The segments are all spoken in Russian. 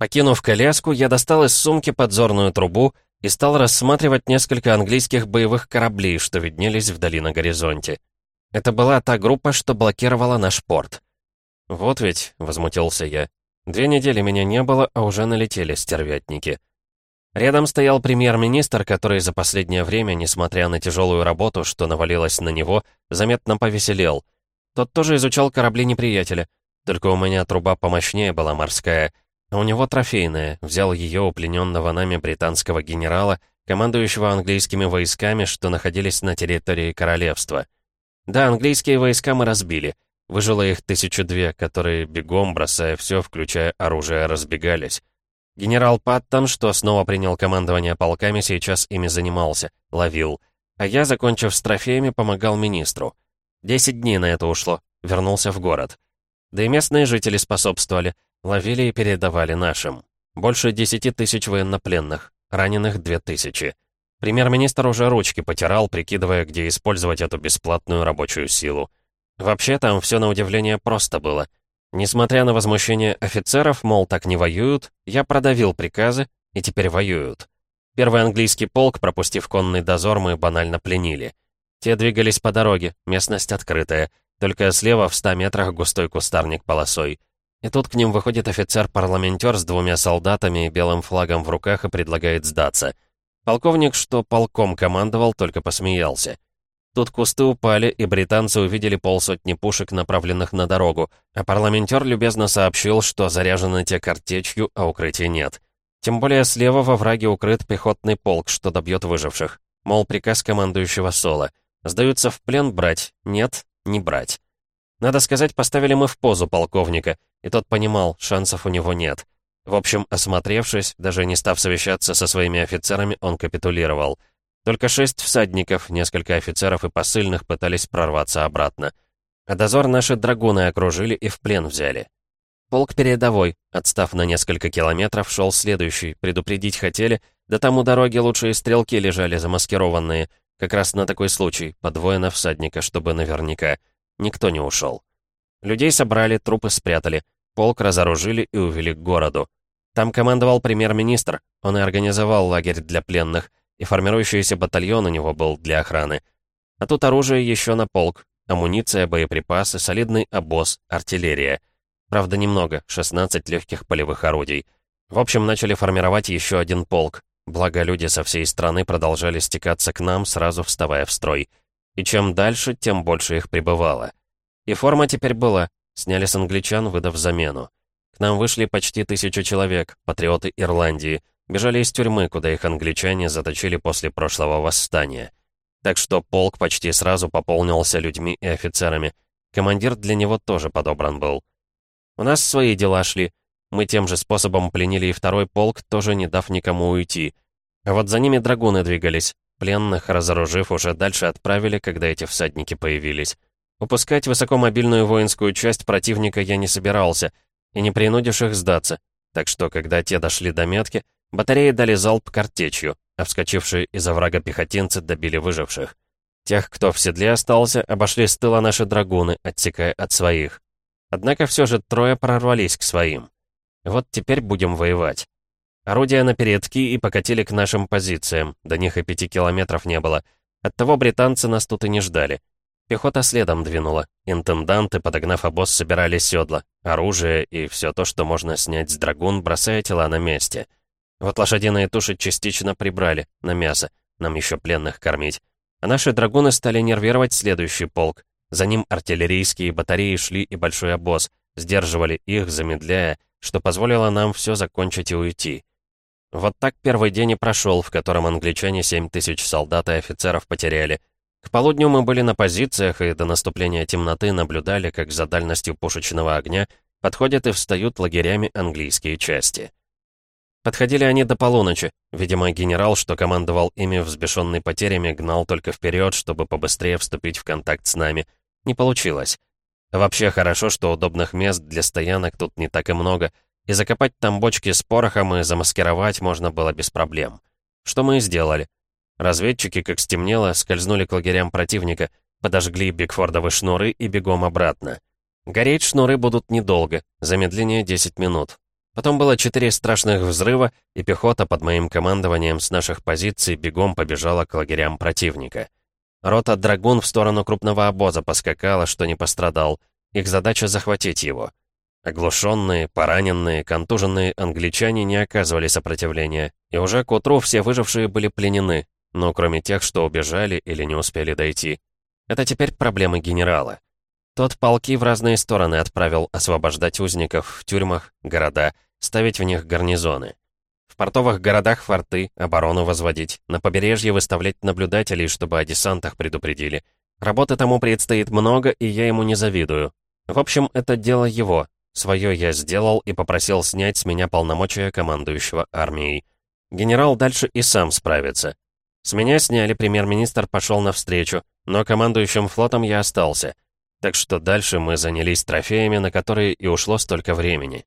Покинув коляску, я достал из сумки подзорную трубу и стал рассматривать несколько английских боевых кораблей, что виднелись вдали на горизонте. Это была та группа, что блокировала наш порт. «Вот ведь», — возмутился я, — «две недели меня не было, а уже налетели стервятники». Рядом стоял премьер-министр, который за последнее время, несмотря на тяжелую работу, что навалилась на него, заметно повеселел. Тот тоже изучал корабли неприятеля, только у меня труба помощнее была морская, у него трофейная, взял ее у плененного нами британского генерала, командующего английскими войсками, что находились на территории королевства. Да, английские войска мы разбили. Выжило их тысячу две, которые бегом, бросая все, включая оружие, разбегались. Генерал Паттон, что снова принял командование полками, сейчас ими занимался, ловил. А я, закончив с трофеями, помогал министру. Десять дней на это ушло, вернулся в город. Да и местные жители способствовали, ловили и передавали нашим. Больше десяти тысяч военнопленных, раненых две тысячи. Премьер-министр уже ручки потирал, прикидывая, где использовать эту бесплатную рабочую силу. Вообще там все на удивление просто было. Несмотря на возмущение офицеров, мол, так не воюют, я продавил приказы, и теперь воюют. Первый английский полк, пропустив конный дозор, мы банально пленили. Те двигались по дороге, местность открытая, только слева в ста метрах густой кустарник полосой. И тут к ним выходит офицер-парламентер с двумя солдатами и белым флагом в руках и предлагает сдаться — Полковник, что полком командовал, только посмеялся. Тут кусты упали, и британцы увидели полсотни пушек, направленных на дорогу, а парламентер любезно сообщил, что заряжены те картечью, а укрытия нет. Тем более слева во враге укрыт пехотный полк, что добьет выживших. Мол, приказ командующего Соло. Сдаются в плен брать? Нет, не брать. Надо сказать, поставили мы в позу полковника, и тот понимал, шансов у него нет. В общем, осмотревшись, даже не став совещаться со своими офицерами, он капитулировал. Только шесть всадников, несколько офицеров и посыльных пытались прорваться обратно. А дозор наши драгуны окружили и в плен взяли. Полк передовой, отстав на несколько километров, шел следующий, предупредить хотели, да там у дороги лучшие стрелки лежали замаскированные, как раз на такой случай, подвоено всадника, чтобы наверняка. Никто не ушел. Людей собрали, трупы спрятали, Полк разоружили и увели к городу. Там командовал премьер-министр, он и организовал лагерь для пленных, и формирующийся батальон у него был для охраны. А тут оружие еще на полк, амуниция, боеприпасы, солидный обоз, артиллерия. Правда, немного, 16 легких полевых орудий. В общем, начали формировать еще один полк, благо люди со всей страны продолжали стекаться к нам, сразу вставая в строй. И чем дальше, тем больше их прибывало. И форма теперь была, Сняли с англичан, выдав замену. К нам вышли почти тысячу человек, патриоты Ирландии. Бежали из тюрьмы, куда их англичане заточили после прошлого восстания. Так что полк почти сразу пополнился людьми и офицерами. Командир для него тоже подобран был. У нас свои дела шли. Мы тем же способом пленили и второй полк, тоже не дав никому уйти. А вот за ними драгуны двигались. Пленных, разоружив, уже дальше отправили, когда эти всадники появились. Упускать высокомобильную воинскую часть противника я не собирался, и не принудишь их сдаться. Так что, когда те дошли до метки, батареи дали залп картечью, а вскочившие из оврага пехотинцы добили выживших. Тех, кто в седле остался, обошли с тыла наши драгуны, отсекая от своих. Однако все же трое прорвались к своим. Вот теперь будем воевать. Орудия на передки и покатили к нашим позициям, до них и пяти километров не было. Оттого британцы нас тут и не ждали. Пехота следом двинула. Интенданты, подогнав обоз, собирали седла, оружие и все то, что можно снять с драгун, бросая тела на месте. Вот лошадиные туши частично прибрали, на мясо. Нам еще пленных кормить. А наши драгуны стали нервировать следующий полк. За ним артиллерийские батареи шли и большой обоз, сдерживали их, замедляя, что позволило нам все закончить и уйти. Вот так первый день и прошел, в котором англичане 7 тысяч солдат и офицеров потеряли, к полудню мы были на позициях и до наступления темноты наблюдали, как за дальностью пушечного огня подходят и встают лагерями английские части. Подходили они до полуночи. Видимо, генерал, что командовал ими взбешенный потерями, гнал только вперед, чтобы побыстрее вступить в контакт с нами. Не получилось. Вообще хорошо, что удобных мест для стоянок тут не так и много, и закопать там бочки с порохом и замаскировать можно было без проблем. Что мы и сделали. Разведчики, как стемнело, скользнули к лагерям противника, подожгли Бигфордовы шнуры и бегом обратно. Гореть шнуры будут недолго, замедление 10 минут. Потом было четыре страшных взрыва, и пехота под моим командованием с наших позиций бегом побежала к лагерям противника. Рота «Драгун» в сторону крупного обоза поскакала, что не пострадал. Их задача — захватить его. Оглушенные, пораненные, контуженные англичане не оказывали сопротивления, и уже к утру все выжившие были пленены, но кроме тех, что убежали или не успели дойти. Это теперь проблемы генерала. Тот полки в разные стороны отправил освобождать узников в тюрьмах, города, ставить в них гарнизоны. В портовых городах форты, оборону возводить, на побережье выставлять наблюдателей, чтобы о десантах предупредили. Работы тому предстоит много, и я ему не завидую. В общем, это дело его. Свое я сделал и попросил снять с меня полномочия командующего армией. Генерал дальше и сам справится. С меня сняли, премьер-министр пошел навстречу, но командующим флотом я остался. Так что дальше мы занялись трофеями, на которые и ушло столько времени.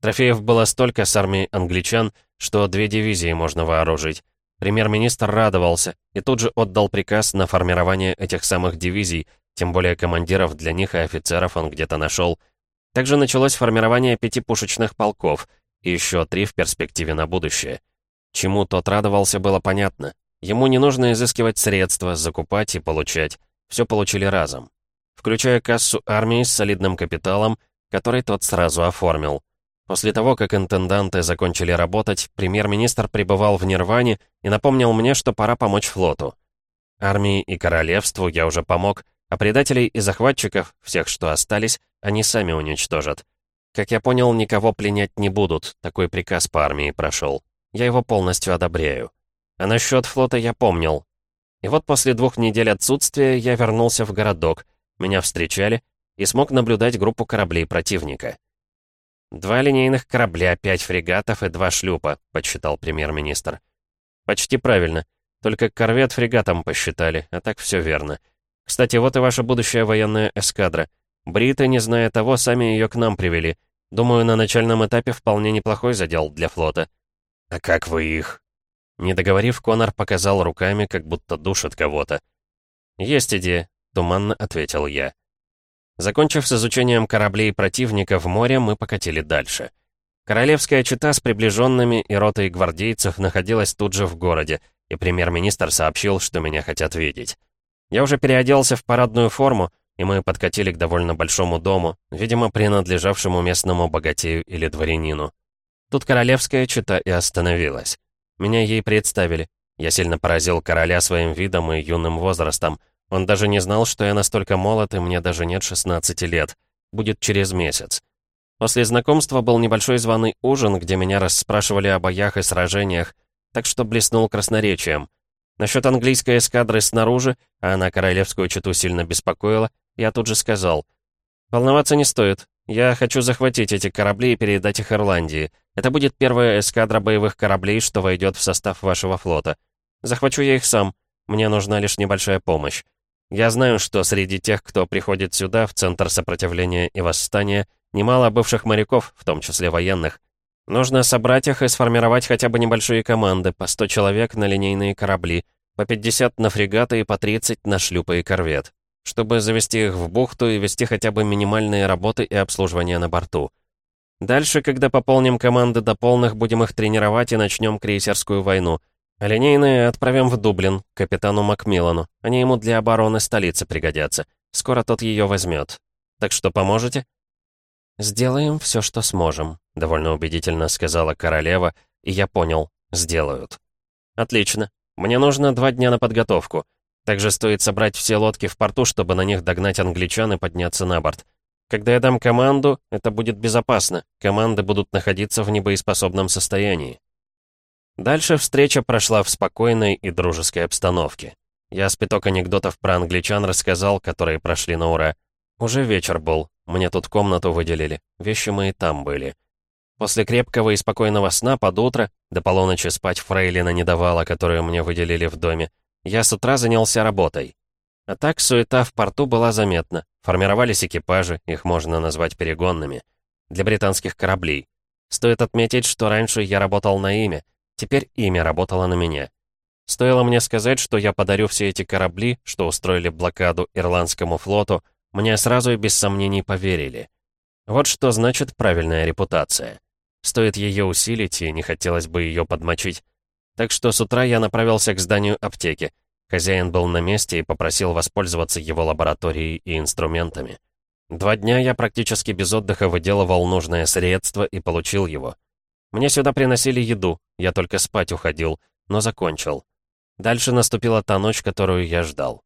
Трофеев было столько с армией англичан, что две дивизии можно вооружить. Премьер-министр радовался и тут же отдал приказ на формирование этих самых дивизий, тем более командиров для них и офицеров он где-то нашел. Также началось формирование пяти пушечных полков и еще три в перспективе на будущее. Чему тот радовался, было понятно. Ему не нужно изыскивать средства, закупать и получать. Все получили разом. Включая кассу армии с солидным капиталом, который тот сразу оформил. После того, как интенданты закончили работать, премьер-министр пребывал в Нирване и напомнил мне, что пора помочь флоту. Армии и королевству я уже помог, а предателей и захватчиков, всех, что остались, они сами уничтожат. Как я понял, никого пленять не будут, такой приказ по армии прошел. Я его полностью одобряю. А насчет флота я помнил. И вот после двух недель отсутствия я вернулся в городок, меня встречали и смог наблюдать группу кораблей противника. «Два линейных корабля, пять фрегатов и два шлюпа», — подсчитал премьер-министр. «Почти правильно. Только корвет фрегатом посчитали, а так все верно. Кстати, вот и ваша будущая военная эскадра. Бриты, не зная того, сами ее к нам привели. Думаю, на начальном этапе вполне неплохой задел для флота». «А как вы их?» Не договорив, Конор показал руками, как будто душит кого-то. «Есть идея», — туманно ответил я. Закончив с изучением кораблей противника в море, мы покатили дальше. Королевская чета с приближенными и ротой гвардейцев находилась тут же в городе, и премьер-министр сообщил, что меня хотят видеть. Я уже переоделся в парадную форму, и мы подкатили к довольно большому дому, видимо, принадлежавшему местному богатею или дворянину. Тут королевская чета и остановилась. Меня ей представили. Я сильно поразил короля своим видом и юным возрастом. Он даже не знал, что я настолько молод, и мне даже нет 16 лет. Будет через месяц. После знакомства был небольшой званый ужин, где меня расспрашивали о боях и сражениях, так что блеснул красноречием. Насчет английской эскадры снаружи, а она королевскую чету сильно беспокоила, я тут же сказал. «Волноваться не стоит. Я хочу захватить эти корабли и передать их Ирландии. Это будет первая эскадра боевых кораблей, что войдет в состав вашего флота. Захвачу я их сам. Мне нужна лишь небольшая помощь. Я знаю, что среди тех, кто приходит сюда, в Центр сопротивления и восстания, немало бывших моряков, в том числе военных. Нужно собрать их и сформировать хотя бы небольшие команды, по 100 человек на линейные корабли, по 50 на фрегаты и по 30 на шлюпы и корвет, чтобы завести их в бухту и вести хотя бы минимальные работы и обслуживание на борту. Дальше, когда пополним команды до полных, будем их тренировать и начнем крейсерскую войну — линейные отправим в Дублин, капитану Макмиллану. Они ему для обороны столицы пригодятся. Скоро тот ее возьмет. Так что поможете?» «Сделаем все, что сможем», — довольно убедительно сказала королева, и я понял, сделают. «Отлично. Мне нужно два дня на подготовку. Также стоит собрать все лодки в порту, чтобы на них догнать англичан и подняться на борт. Когда я дам команду, это будет безопасно. Команды будут находиться в небоеспособном состоянии. Дальше встреча прошла в спокойной и дружеской обстановке. Я спиток анекдотов про англичан рассказал, которые прошли на ура. Уже вечер был, мне тут комнату выделили, вещи мои там были. После крепкого и спокойного сна под утро, до полуночи спать фрейлина не давала, которую мне выделили в доме, я с утра занялся работой. А так суета в порту была заметна. Формировались экипажи, их можно назвать перегонными, для британских кораблей. Стоит отметить, что раньше я работал на имя, Теперь имя работало на меня. Стоило мне сказать, что я подарю все эти корабли, что устроили блокаду ирландскому флоту, мне сразу и без сомнений поверили. Вот что значит правильная репутация. Стоит ее усилить, и не хотелось бы ее подмочить. Так что с утра я направился к зданию аптеки. Хозяин был на месте и попросил воспользоваться его лабораторией и инструментами. Два дня я практически без отдыха выделывал нужное средство и получил его. Мне сюда приносили еду, я только спать уходил, но закончил. Дальше наступила та ночь, которую я ждал.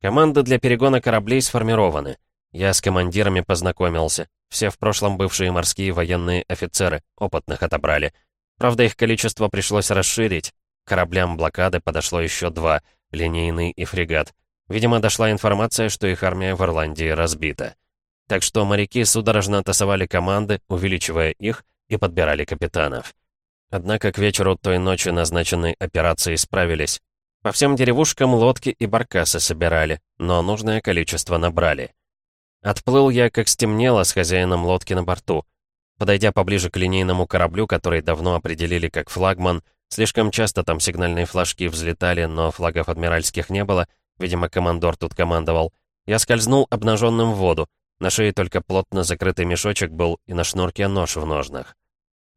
Команды для перегона кораблей сформированы. Я с командирами познакомился. Все в прошлом бывшие морские военные офицеры, опытных отобрали. Правда, их количество пришлось расширить. К кораблям блокады подошло еще два, линейный и фрегат. Видимо, дошла информация, что их армия в Ирландии разбита. Так что моряки судорожно тасовали команды, увеличивая их, и подбирали капитанов. Однако к вечеру той ночи назначенной операции справились. По всем деревушкам лодки и баркасы собирали, но нужное количество набрали. Отплыл я, как стемнело, с хозяином лодки на борту. Подойдя поближе к линейному кораблю, который давно определили как флагман, слишком часто там сигнальные флажки взлетали, но флагов адмиральских не было, видимо, командор тут командовал, я скользнул обнаженным в воду, на шее только плотно закрытый мешочек был и на шнурке нож в ножнах.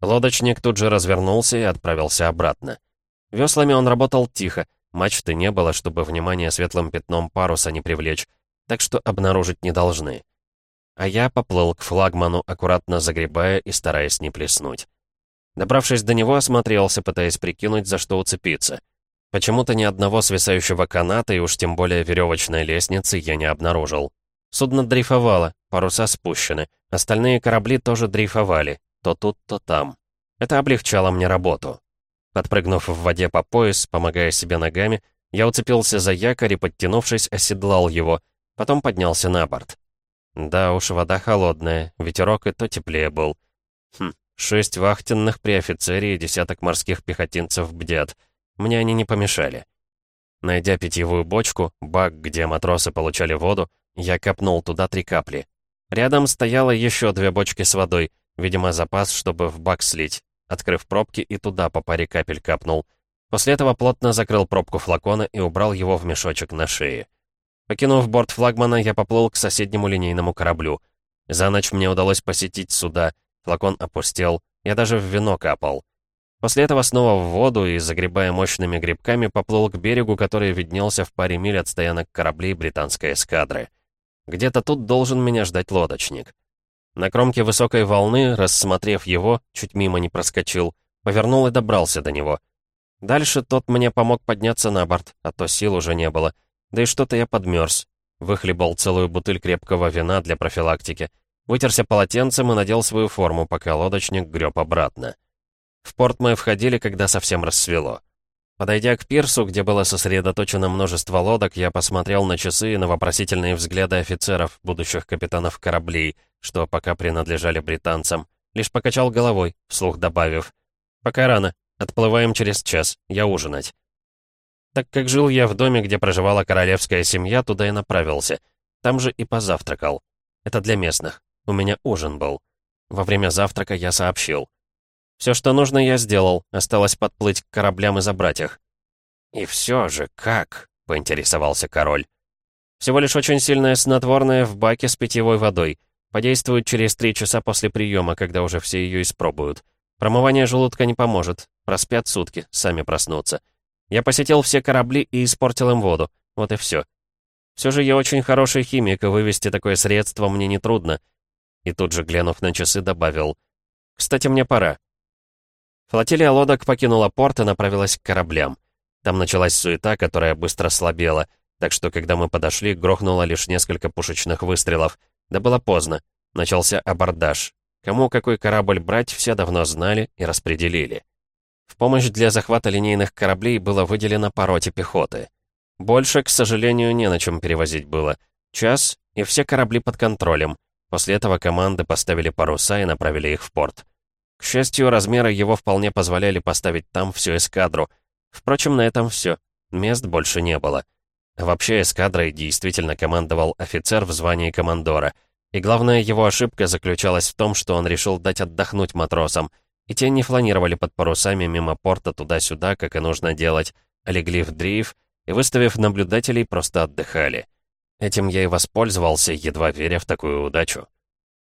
Лодочник тут же развернулся и отправился обратно. Веслами он работал тихо, мачты не было, чтобы внимание светлым пятном паруса не привлечь, так что обнаружить не должны. А я поплыл к флагману, аккуратно загребая и стараясь не плеснуть. Добравшись до него, осмотрелся, пытаясь прикинуть, за что уцепиться. Почему-то ни одного свисающего каната и уж тем более веревочной лестницы я не обнаружил. Судно дрейфовало, паруса спущены. Остальные корабли тоже дрейфовали, то тут, то там. Это облегчало мне работу. Подпрыгнув в воде по пояс, помогая себе ногами, я уцепился за якорь и, подтянувшись, оседлал его, потом поднялся на борт. Да уж, вода холодная, ветерок и то теплее был. Хм, шесть вахтенных при офицере и десяток морских пехотинцев бдят. Мне они не помешали. Найдя питьевую бочку, бак, где матросы получали воду, я капнул туда три капли. Рядом стояло еще две бочки с водой, видимо, запас, чтобы в бак слить. Открыв пробки и туда по паре капель капнул. После этого плотно закрыл пробку флакона и убрал его в мешочек на шее. Покинув борт флагмана, я поплыл к соседнему линейному кораблю. За ночь мне удалось посетить суда, флакон опустел, я даже в вино капал. После этого снова в воду и, загребая мощными грибками, поплыл к берегу, который виднелся в паре миль от стоянок кораблей британской эскадры. Где-то тут должен меня ждать лодочник. На кромке высокой волны, рассмотрев его, чуть мимо не проскочил, повернул и добрался до него. Дальше тот мне помог подняться на борт, а то сил уже не было. Да и что-то я подмерз. Выхлебал целую бутыль крепкого вина для профилактики. Вытерся полотенцем и надел свою форму, пока лодочник греб обратно. В порт мы входили, когда совсем рассвело. Подойдя к пирсу, где было сосредоточено множество лодок, я посмотрел на часы и на вопросительные взгляды офицеров, будущих капитанов кораблей, что пока принадлежали британцам. Лишь покачал головой, вслух добавив. «Пока рано. Отплываем через час. Я ужинать». Так как жил я в доме, где проживала королевская семья, туда и направился. Там же и позавтракал. Это для местных. У меня ужин был. Во время завтрака я сообщил. Все, что нужно, я сделал. Осталось подплыть к кораблям и забрать их. «И все же, как?» — поинтересовался король. «Всего лишь очень сильное снотворное в баке с питьевой водой. Подействует через три часа после приема, когда уже все ее испробуют. Промывание желудка не поможет. Проспят сутки, сами проснутся. Я посетил все корабли и испортил им воду. Вот и все. Все же я очень хороший химик, и вывести такое средство мне нетрудно». И тут же, глянув на часы, добавил. «Кстати, мне пора. Флотилия лодок покинула порт и направилась к кораблям. Там началась суета, которая быстро слабела, так что, когда мы подошли, грохнуло лишь несколько пушечных выстрелов. Да было поздно. Начался абордаж. Кому какой корабль брать, все давно знали и распределили. В помощь для захвата линейных кораблей было выделено по роте пехоты. Больше, к сожалению, не на чем перевозить было. Час, и все корабли под контролем. После этого команды поставили паруса и направили их в порт. К счастью, размеры его вполне позволяли поставить там всю эскадру. Впрочем, на этом все. Мест больше не было. Вообще, эскадрой действительно командовал офицер в звании командора. И главная его ошибка заключалась в том, что он решил дать отдохнуть матросам. И те не фланировали под парусами мимо порта туда-сюда, как и нужно делать, а легли в дрейф и, выставив наблюдателей, просто отдыхали. Этим я и воспользовался, едва веря в такую удачу.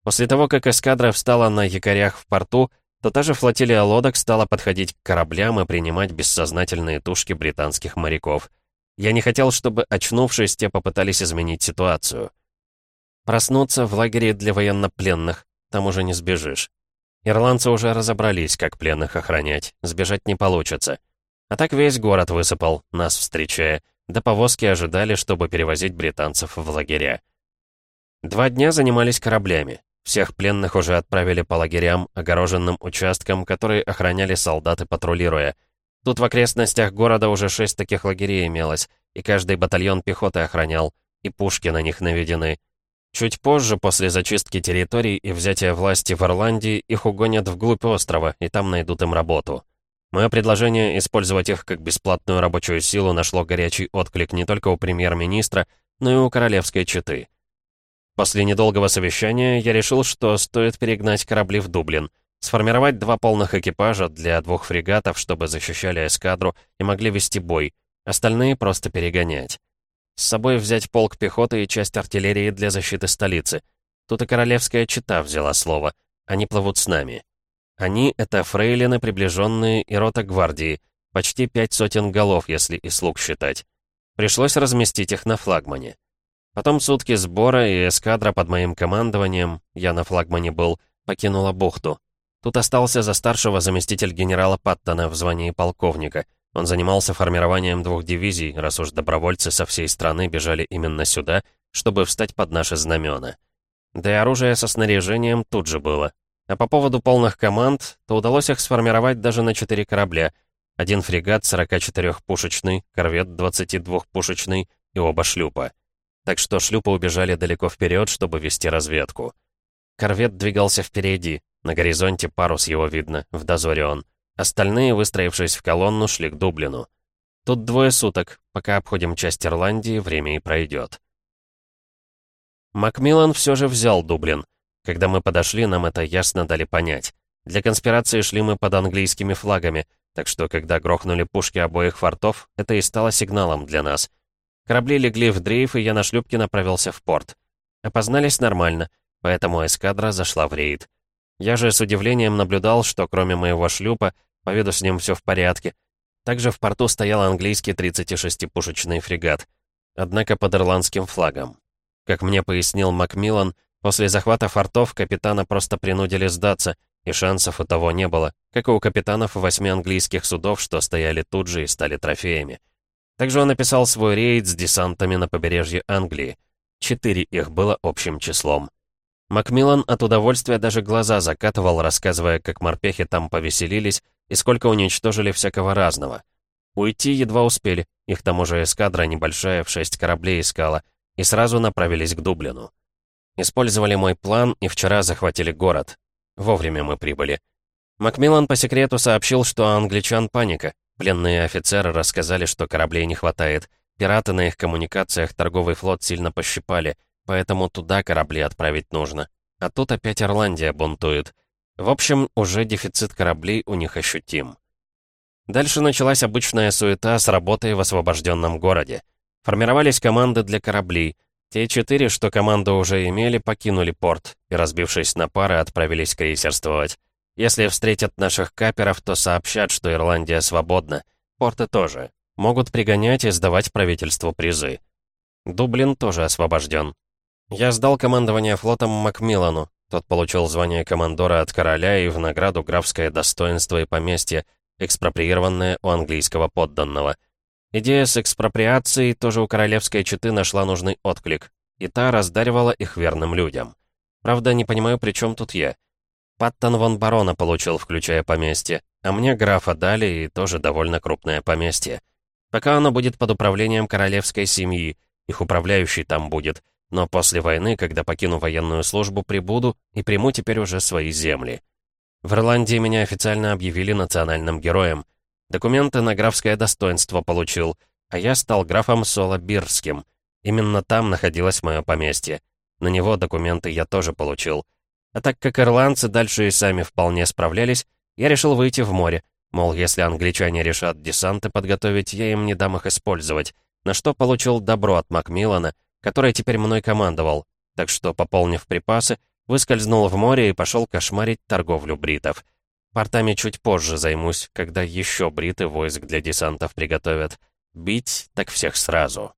После того, как эскадра встала на якорях в порту, то та же флотилия лодок стала подходить к кораблям и принимать бессознательные тушки британских моряков. Я не хотел, чтобы, очнувшись, те попытались изменить ситуацию. Проснуться в лагере для военнопленных, там уже не сбежишь. Ирландцы уже разобрались, как пленных охранять, сбежать не получится. А так весь город высыпал, нас встречая. До повозки ожидали, чтобы перевозить британцев в лагеря. Два дня занимались кораблями. Всех пленных уже отправили по лагерям, огороженным участкам, которые охраняли солдаты, патрулируя. Тут в окрестностях города уже шесть таких лагерей имелось, и каждый батальон пехоты охранял, и пушки на них наведены. Чуть позже, после зачистки территорий и взятия власти в Ирландии, их угонят вглубь острова, и там найдут им работу. Мое предложение использовать их как бесплатную рабочую силу нашло горячий отклик не только у премьер-министра, но и у королевской четы. После недолгого совещания я решил, что стоит перегнать корабли в Дублин, сформировать два полных экипажа для двух фрегатов, чтобы защищали эскадру и могли вести бой, остальные просто перегонять. С собой взять полк пехоты и часть артиллерии для защиты столицы. Тут и королевская чита взяла слово. Они плывут с нами. Они — это фрейлины, приближенные и рота гвардии, почти пять сотен голов, если и слуг считать. Пришлось разместить их на флагмане. Потом сутки сбора, и эскадра под моим командованием, я на флагмане был, покинула бухту. Тут остался за старшего заместитель генерала Паттона в звании полковника. Он занимался формированием двух дивизий, раз уж добровольцы со всей страны бежали именно сюда, чтобы встать под наши знамена. Да и оружие со снаряжением тут же было. А по поводу полных команд, то удалось их сформировать даже на четыре корабля. Один фрегат 44-пушечный, корвет 22-пушечный и оба шлюпа так что шлюпы убежали далеко вперед, чтобы вести разведку. Корвет двигался впереди, на горизонте парус его видно, в дозоре он. Остальные, выстроившись в колонну, шли к Дублину. Тут двое суток, пока обходим часть Ирландии, время и пройдет. Макмиллан все же взял Дублин. Когда мы подошли, нам это ясно дали понять. Для конспирации шли мы под английскими флагами, так что, когда грохнули пушки обоих фортов, это и стало сигналом для нас — Корабли легли в дрейф, и я на шлюпке направился в порт. Опознались нормально, поэтому эскадра зашла в рейд. Я же с удивлением наблюдал, что кроме моего шлюпа, по виду с ним все в порядке. Также в порту стоял английский 36-пушечный фрегат, однако под ирландским флагом. Как мне пояснил Макмиллан, после захвата фортов капитана просто принудили сдаться, и шансов у того не было, как и у капитанов восьми английских судов, что стояли тут же и стали трофеями. Также он описал свой рейд с десантами на побережье Англии. Четыре их было общим числом. Макмиллан от удовольствия даже глаза закатывал, рассказывая, как морпехи там повеселились и сколько уничтожили всякого разного. Уйти едва успели, их там уже эскадра небольшая в шесть кораблей искала, и сразу направились к Дублину. Использовали мой план и вчера захватили город. Вовремя мы прибыли. Макмиллан по секрету сообщил, что англичан паника, Пленные офицеры рассказали, что кораблей не хватает. Пираты на их коммуникациях торговый флот сильно пощипали, поэтому туда корабли отправить нужно. А тут опять Ирландия бунтует. В общем, уже дефицит кораблей у них ощутим. Дальше началась обычная суета с работой в освобожденном городе. Формировались команды для кораблей. Те четыре, что команду уже имели, покинули порт и, разбившись на пары, отправились крейсерствовать. Если встретят наших каперов, то сообщат, что Ирландия свободна. Порты тоже. Могут пригонять и сдавать правительству призы. Дублин тоже освобожден. Я сдал командование флотом Макмиллану. Тот получил звание командора от короля и в награду графское достоинство и поместье, экспроприированное у английского подданного. Идея с экспроприацией тоже у королевской четы нашла нужный отклик, и та раздаривала их верным людям. Правда, не понимаю, при чем тут я. Паттон вон барона получил, включая поместье, а мне графа дали и тоже довольно крупное поместье. Пока оно будет под управлением королевской семьи, их управляющий там будет, но после войны, когда покину военную службу, прибуду и приму теперь уже свои земли. В Ирландии меня официально объявили национальным героем. Документы на графское достоинство получил, а я стал графом Соло-Бирским. Именно там находилось мое поместье. На него документы я тоже получил. А так как ирландцы дальше и сами вполне справлялись, я решил выйти в море. Мол, если англичане решат десанты подготовить, я им не дам их использовать. На что получил добро от Макмиллана, который теперь мной командовал. Так что, пополнив припасы, выскользнул в море и пошел кошмарить торговлю бритов. Портами чуть позже займусь, когда еще бриты войск для десантов приготовят. Бить так всех сразу.